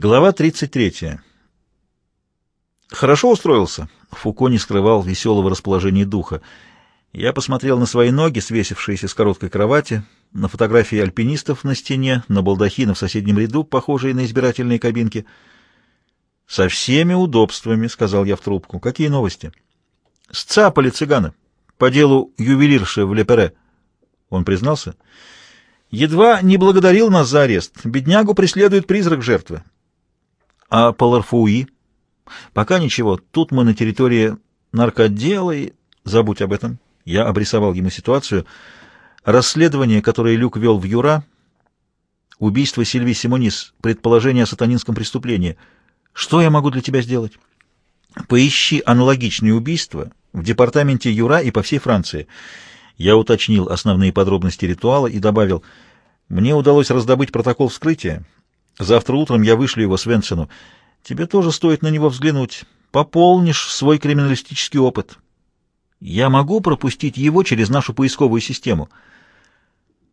Глава 33. Хорошо устроился. Фуко не скрывал веселого расположения духа. Я посмотрел на свои ноги, свесившиеся с короткой кровати, на фотографии альпинистов на стене, на балдахины в соседнем ряду, похожие на избирательные кабинки. «Со всеми удобствами», — сказал я в трубку. «Какие новости?» «Сцапали цыгана. По делу ювелирши в Лепере». Он признался? «Едва не благодарил нас за арест. Беднягу преследует призрак жертвы». «А по Ларфуи?» «Пока ничего. Тут мы на территории наркотдела и...» «Забудь об этом». Я обрисовал ему ситуацию. Расследование, которое Люк вел в Юра, убийство Сильви Симонис, предположение о сатанинском преступлении. Что я могу для тебя сделать? Поищи аналогичные убийства в департаменте Юра и по всей Франции. Я уточнил основные подробности ритуала и добавил, мне удалось раздобыть протокол вскрытия. Завтра утром я вышлю его Свенсену. Тебе тоже стоит на него взглянуть. Пополнишь свой криминалистический опыт. Я могу пропустить его через нашу поисковую систему.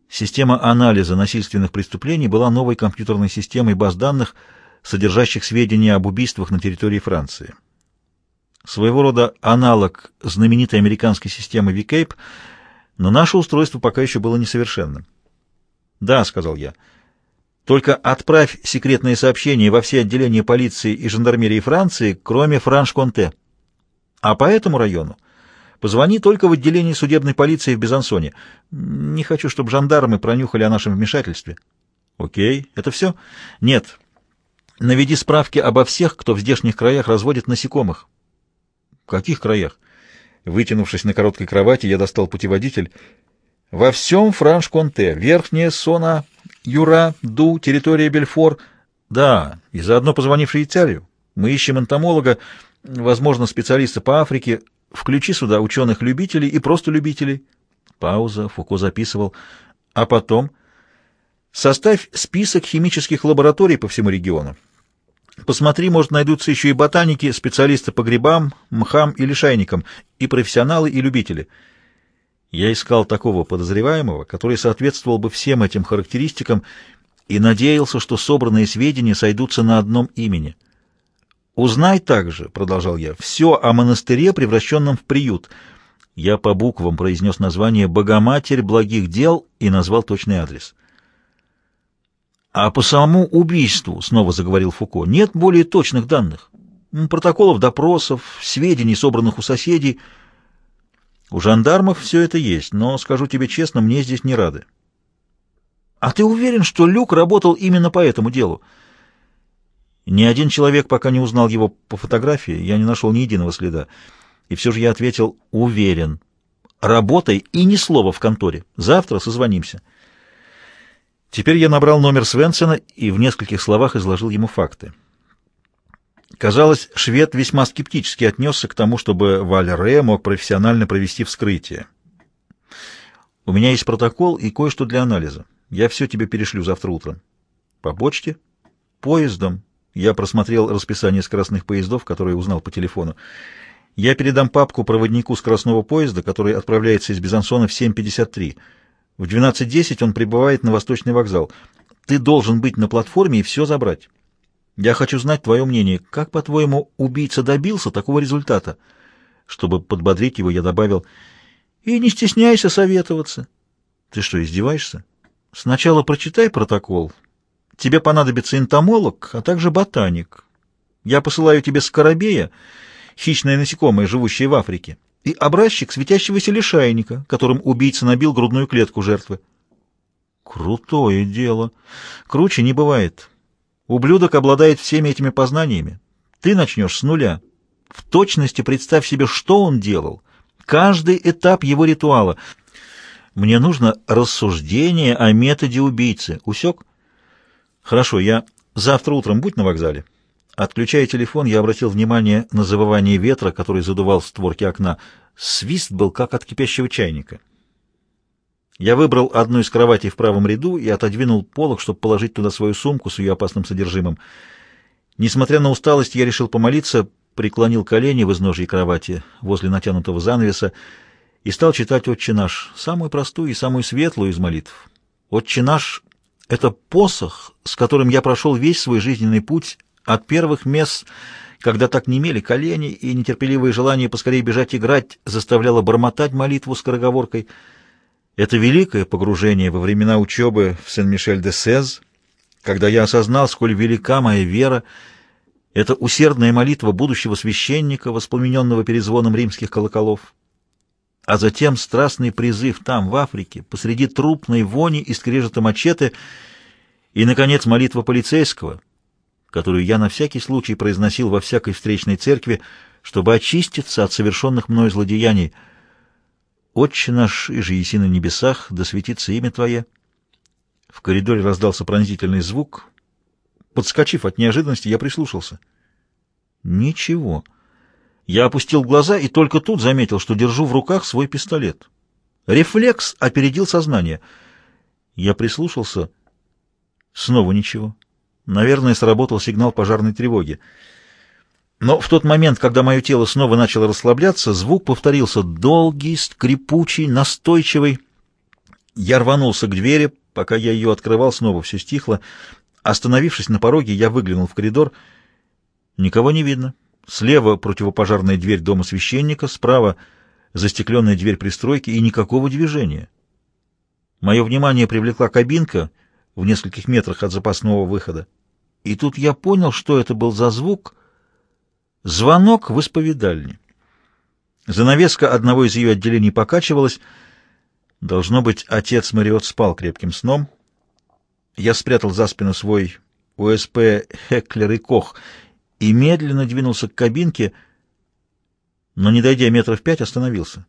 Система анализа насильственных преступлений была новой компьютерной системой баз данных, содержащих сведения об убийствах на территории Франции. Своего рода аналог знаменитой американской системы VCAPE, но наше устройство пока еще было несовершенным. «Да», — сказал я, — «только отправь секретные сообщения во все отделения полиции и жандармерии Франции, кроме Франш-Конте. А по этому району Позвони только в отделение судебной полиции в Безансоне. Не хочу, чтобы жандармы пронюхали о нашем вмешательстве. Окей, это все? Нет. Наведи справки обо всех, кто в здешних краях разводит насекомых. В каких краях? Вытянувшись на короткой кровати, я достал путеводитель. Во всем Франш-Конте, Верхняя Сона, Юра, Ду, территория Бельфор. Да, и заодно позвони в Швейцарию. Мы ищем энтомолога, возможно, специалиста по Африке, Включи сюда ученых-любителей и просто любителей. Пауза. Фуко записывал. А потом составь список химических лабораторий по всему региону. Посмотри, может, найдутся еще и ботаники, специалисты по грибам, мхам или шайникам, и профессионалы, и любители. Я искал такого подозреваемого, который соответствовал бы всем этим характеристикам, и надеялся, что собранные сведения сойдутся на одном имени — «Узнай также», — продолжал я, — «все о монастыре, превращенном в приют». Я по буквам произнес название «Богоматерь благих дел» и назвал точный адрес. «А по самому убийству», — снова заговорил Фуко, — «нет более точных данных. Протоколов допросов, сведений, собранных у соседей. У жандармов все это есть, но, скажу тебе честно, мне здесь не рады». «А ты уверен, что Люк работал именно по этому делу?» Ни один человек пока не узнал его по фотографии, я не нашел ни единого следа. И все же я ответил «Уверен». Работай и ни слова в конторе. Завтра созвонимся. Теперь я набрал номер Свенсена и в нескольких словах изложил ему факты. Казалось, швед весьма скептически отнесся к тому, чтобы Валере мог профессионально провести вскрытие. «У меня есть протокол и кое-что для анализа. Я все тебе перешлю завтра утром». «По почте?» «Поездом. Я просмотрел расписание скоростных поездов, которые узнал по телефону. Я передам папку проводнику скоростного поезда, который отправляется из Безансона в 7.53. В 12.10 он прибывает на Восточный вокзал. Ты должен быть на платформе и все забрать. Я хочу знать твое мнение. Как, по-твоему, убийца добился такого результата? Чтобы подбодрить его, я добавил, и не стесняйся советоваться. Ты что, издеваешься? Сначала прочитай протокол, Тебе понадобится энтомолог, а также ботаник. Я посылаю тебе скоробея, хищное насекомое, живущее в Африке, и образчик светящегося лишайника, которым убийца набил грудную клетку жертвы. Крутое дело. Круче не бывает. Ублюдок обладает всеми этими познаниями. Ты начнешь с нуля. В точности представь себе, что он делал. Каждый этап его ритуала. Мне нужно рассуждение о методе убийцы. Усек? «Хорошо, я завтра утром будь на вокзале». Отключая телефон, я обратил внимание на завывание ветра, который задувал створки окна. Свист был, как от кипящего чайника. Я выбрал одну из кроватей в правом ряду и отодвинул полок, чтобы положить туда свою сумку с ее опасным содержимым. Несмотря на усталость, я решил помолиться, преклонил колени в изножьей кровати возле натянутого занавеса и стал читать «Отче наш», самую простую и самую светлую из молитв. «Отче наш» Это посох, с которым я прошел весь свой жизненный путь от первых мест, когда так немели колени и нетерпеливое желание поскорее бежать играть заставляло бормотать молитву скороговоркой. Это великое погружение во времена учебы в Сен-Мишель-де-Сез, когда я осознал, сколь велика моя вера, это усердная молитва будущего священника, воспламененного перезвоном римских колоколов а затем страстный призыв там, в Африке, посреди трупной вони и скрежета мачете, и, наконец, молитва полицейского, которую я на всякий случай произносил во всякой встречной церкви, чтобы очиститься от совершенных мною злодеяний. «Отче наш, и же еси на небесах, да светится имя Твое». В коридоре раздался пронзительный звук. Подскочив от неожиданности, я прислушался. «Ничего». Я опустил глаза и только тут заметил, что держу в руках свой пистолет. Рефлекс опередил сознание. Я прислушался. Снова ничего. Наверное, сработал сигнал пожарной тревоги. Но в тот момент, когда мое тело снова начало расслабляться, звук повторился долгий, скрипучий, настойчивый. Я рванулся к двери, пока я ее открывал, снова все стихло. Остановившись на пороге, я выглянул в коридор. Никого не видно. Слева противопожарная дверь дома священника, справа застекленная дверь пристройки и никакого движения. Мое внимание привлекла кабинка в нескольких метрах от запасного выхода. И тут я понял, что это был за звук. Звонок в исповедальне. Занавеска одного из ее отделений покачивалась. Должно быть, отец Мариот спал крепким сном. Я спрятал за спину свой УСП «Хеклер и Кох» и медленно двинулся к кабинке, но, не дойдя метров пять, остановился.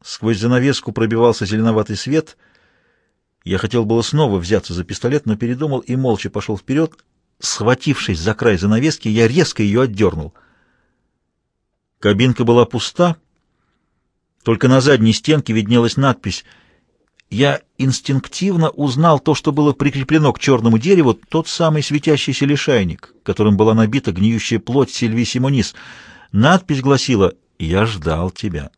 Сквозь занавеску пробивался зеленоватый свет. Я хотел было снова взяться за пистолет, но передумал и молча пошел вперед. Схватившись за край занавески, я резко ее отдернул. Кабинка была пуста, только на задней стенке виднелась надпись — я инстинктивно узнал то, что было прикреплено к черному дереву, тот самый светящийся лишайник, которым была набита гниющая плоть Сильви Симонис. Надпись гласила «Я ждал тебя».